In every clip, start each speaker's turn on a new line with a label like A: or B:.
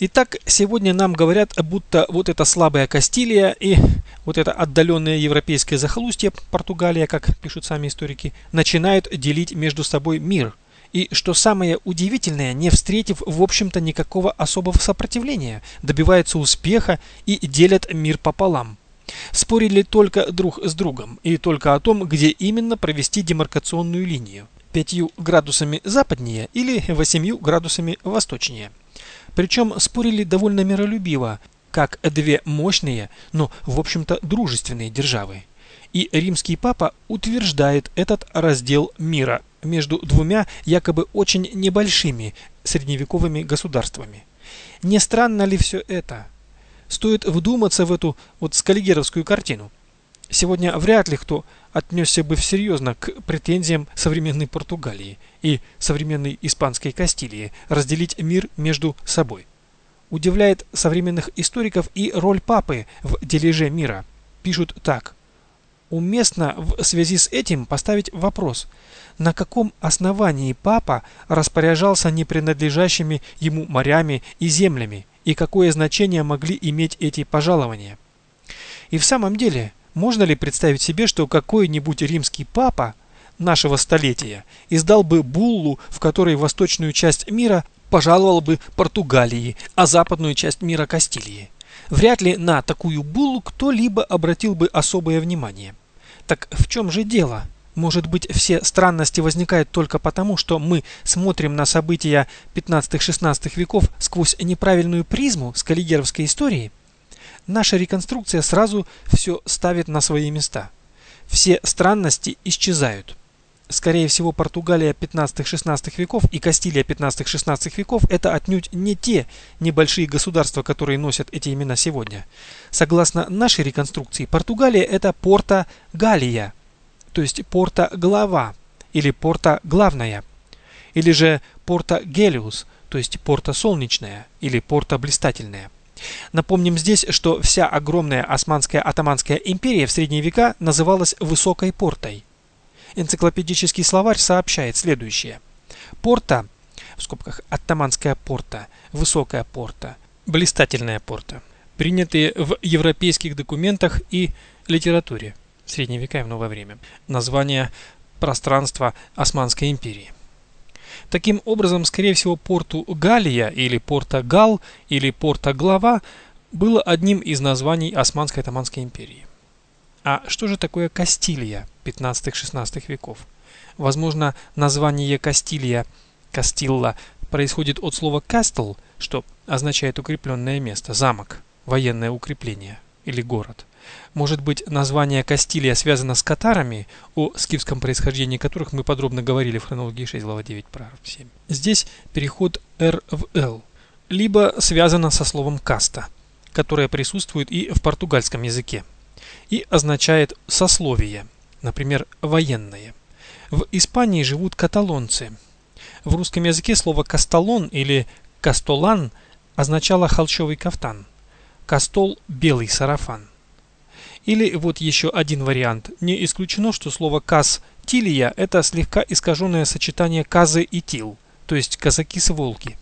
A: Итак, сегодня нам говорят, будто вот эта слабая Кастилия и вот это отдаленное европейское захолустье, Португалия, как пишут сами историки, начинают делить между собой мир. И что самое удивительное, не встретив в общем-то никакого особого сопротивления, добиваются успеха и делят мир пополам. Спорили только друг с другом и только о том, где именно провести демаркационную линию. Пятью градусами западнее или восемью градусами восточнее. Причем спорили довольно миролюбиво, как две мощные, но в общем-то дружественные державы. И римский папа утверждает этот раздел мира между двумя якобы очень небольшими средневековыми государствами. Не странно ли все это? Стоит вдуматься в эту вот скаллигеровскую картину. Сегодня вряд ли кто отнесся бы серьезно к претензиям современной Португалии и современной испанской Кастилии разделить мир между собой. Удивляет современных историков и роль папы в дележе мира. Пишут так. Уместно в связи с этим поставить вопрос, на каком основании папа распоряжался не принадлежащими ему морями и землями, и какое значение могли иметь эти пожалования. И в самом деле – можно ли представить себе, что какой-нибудь римский папа нашего столетия издал бы буллу, в которой восточную часть мира пожаловал бы Португалии, а западную часть мира Кастилии? Вряд ли на такую буллу кто-либо обратил бы особое внимание. Так в чем же дело? Может быть, все странности возникают только потому, что мы смотрим на события 15-16 веков сквозь неправильную призму скаллигеровской истории? Наша реконструкция сразу все ставит на свои места. Все странности исчезают. Скорее всего, Португалия 15-16 веков и Кастилия 15-16 веков – это отнюдь не те небольшие государства, которые носят эти имена сегодня. Согласно нашей реконструкции, Португалия – это Порта-Галия, то есть Порта-Глава или Порта-Главная, или же Порта-Гелиус, то есть Порта-Солнечная или Порта-Блистательная. Напомним здесь, что вся огромная Османская атаманская империя в средние века называлась Высокой Портой. Энциклопедический словарь сообщает следующее. Порта, в скобках Оттаманская порта, Высокая порта, Блистательная порта, принятые в европейских документах и литературе в средние века и в новое время. Название пространства Османской империи. Таким образом, скорее всего, порту Галия или порта Гал или порта Глава было одним из названий Османской Атаманской империи. А что же такое Кастилия 15-16 веков? Возможно, название Кастилия, Кастилла, происходит от слова «кастл», что означает укрепленное место, замок, военное укрепление или город. Может быть, название Кастилия связано с катарами, о скифском происхождении которых мы подробно говорили в хронологии 6, глава 9, параграф 7. Здесь переход «р» в «л», либо связано со словом «каста», которое присутствует и в португальском языке, и означает «сословие», например, «военное». В Испании живут каталонцы. В русском языке слово «касталон» или «кастолан» означало холщовый кафтан, «кастол» – белый сарафан. Или вот еще один вариант. Не исключено, что слово «каз» Тилия – это слегка искаженное сочетание «казы» и «тил», то есть «казаки с Волги».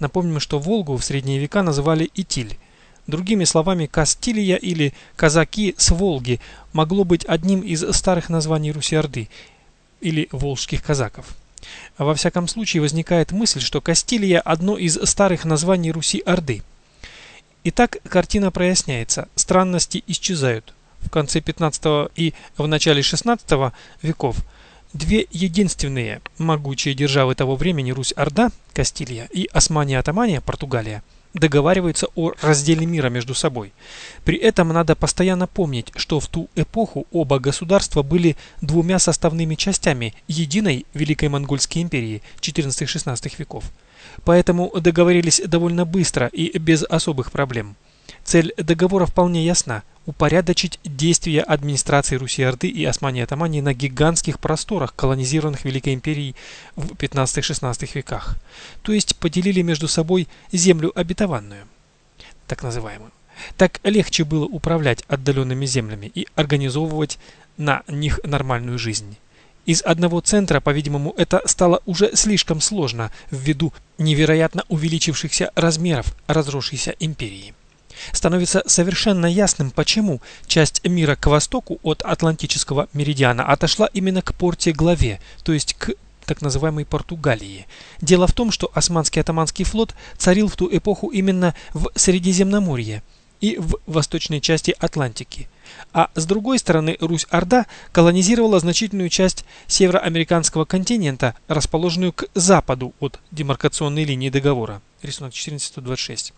A: Напомним, что Волгу в средние века называли Итиль. Другими словами, Кастилия или казаки с Волги могло быть одним из старых названий Руси-Орды или волжских казаков. Во всяком случае возникает мысль, что Кастилия – одно из старых названий Руси-Орды – Итак, картина проясняется, странности исчезают. В конце 15 и в начале 16 веков две единственные могучие державы того времени Русь-Орда, Кастилия и Османия-Атамания, Португалия, договариваются о разделе мира между собой. При этом надо постоянно помнить, что в ту эпоху оба государства были двумя составными частями единой Великой Монгольской империи 14-16 веков. Поэтому договорились довольно быстро и без особых проблем. Цель договора вполне ясна – упорядочить действия администрации Руси-Орды и Османии-Атамании на гигантских просторах, колонизированных Великой империей в 15-16 веках. То есть поделили между собой землю обетованную, так называемую. Так легче было управлять отдаленными землями и организовывать на них нормальную жизнь. Из одного центра, по-видимому, это стало уже слишком сложно ввиду невероятно увеличившихся размеров разросшейся империи. Становится совершенно ясным, почему часть мира к востоку от Атлантического меридиана отошла именно к порте-главе, то есть к так называемой Португалии. Дело в том, что османский атаманский флот царил в ту эпоху именно в Средиземноморье и в восточной части Атлантики. А с другой стороны, Русь-Орда колонизировала значительную часть североамериканского континента, расположенную к западу от демаркационной линии договора. Рисунок 1426.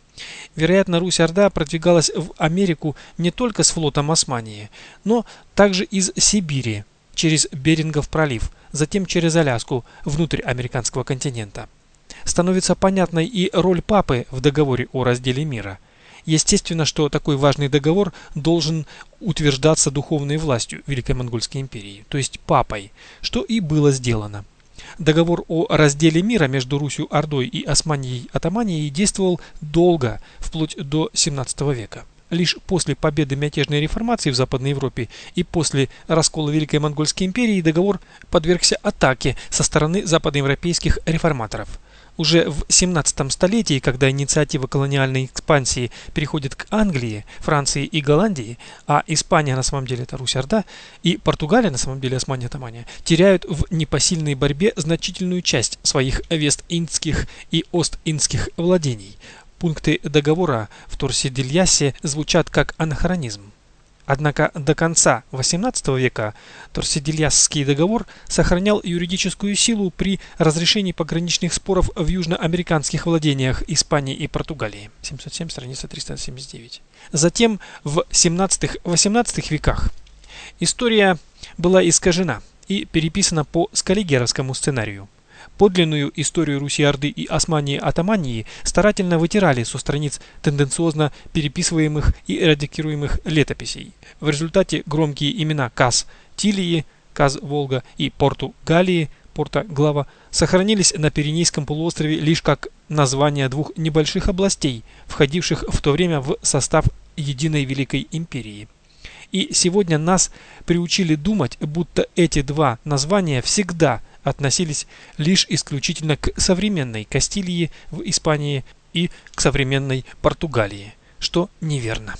A: Вероятно, Русь-Орда продвигалась в Америку не только с флотом Османии, но также из Сибири, через Берингов пролив, затем через Аляску, внутрь американского континента. Становится понятной и роль папы в договоре о разделе мира. Естественно, что такой важный договор должен утверждаться духовной властью Великой Монгольской империи, то есть папой, что и было сделано. Договор о разделе мира между Русью Ордой и Османией Атаманией действовал долго, вплоть до 17 века. Лишь после победы мятежной реформации в Западной Европе и после раскола Великой Монгольской империи договор подвергся атаке со стороны западноевропейских реформаторов. Уже в 17 столетии, когда инициатива колониальной экспансии переходит к Англии, Франции и Голландии, а Испания на самом деле это Русь-Орда, и Португалия на самом деле Османия-Тамания, теряют в непосильной борьбе значительную часть своих вест-индских и ост-индских владений. Пункты договора в Торсидильясе звучат как анахронизм. Однако до конца XVIII века Торсидильясский договор сохранял юридическую силу при разрешении пограничных споров в южноамериканских владениях Испании и Португалии. 707, страница 379. Затем в 17-18 веках история была искажена и переписана по скаллигеровскому сценарию. Подлинную историю Руси-Орды и Османии-Атамании старательно вытирали со страниц тенденциозно переписываемых и редактируемых летописей. В результате громкие имена Каз Тилии, Каз Волга и Порту Галии, порта Глава, сохранились на Пиренейском полуострове лишь как названия двух небольших областей, входивших в то время в состав единой Великой Империи. И сегодня нас приучили думать, будто эти два названия всегда – относились лишь исключительно к современной Кастилии в Испании и к современной Португалии, что неверно.